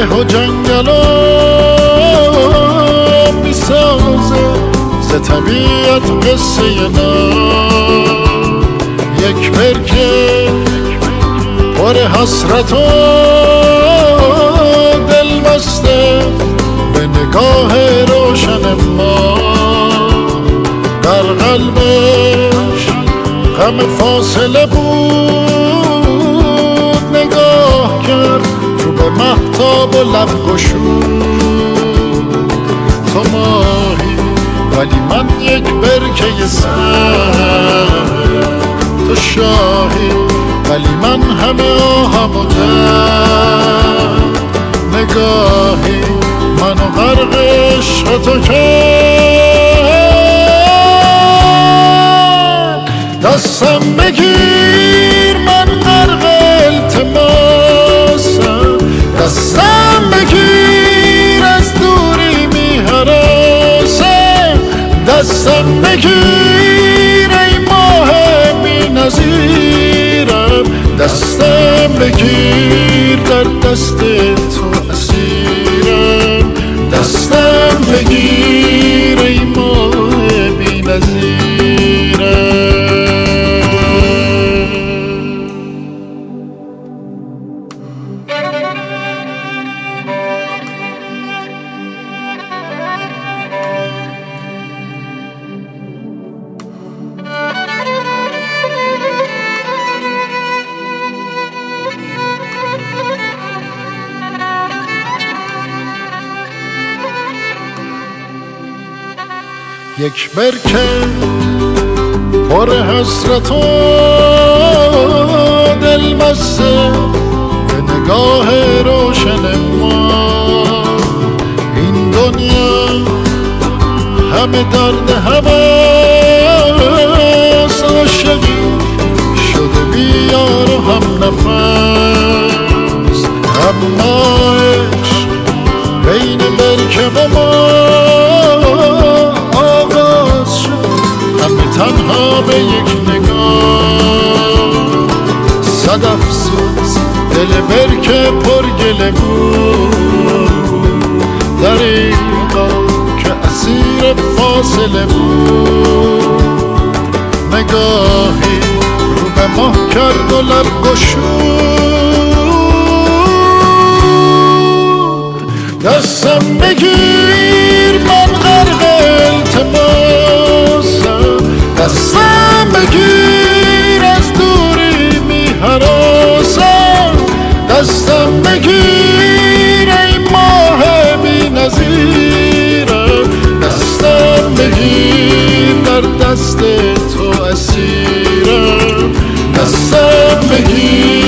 هو و جنگل می‌سازه. ز طبیعت قصه نام یک برکه پر حسرت و دل بسته به نگاه روشن ما. در قلبش غم فاصله بود. محتاب و لب تو ماهی ولی من یک برکه سر. تو شاهی ولی من همه آهم و نگاهی منو غرق عشق تو کرد. دستم بگیر من بگیر ای ماه بی نظیرم دستم بگیر در دست تو. یک برکه پر حسرت و دل بسته به نگاه روشن ما. این دنیا همه درد همه عاشقی شده بیار و هم نفس. تنها به یک نگاه. صد افسوس دل پر گله بود. دریقا که اسیر فاصله بود. نگاهی رو به ماه کرد و لب گشود. در دست تو اسیرم. دستم بگیر.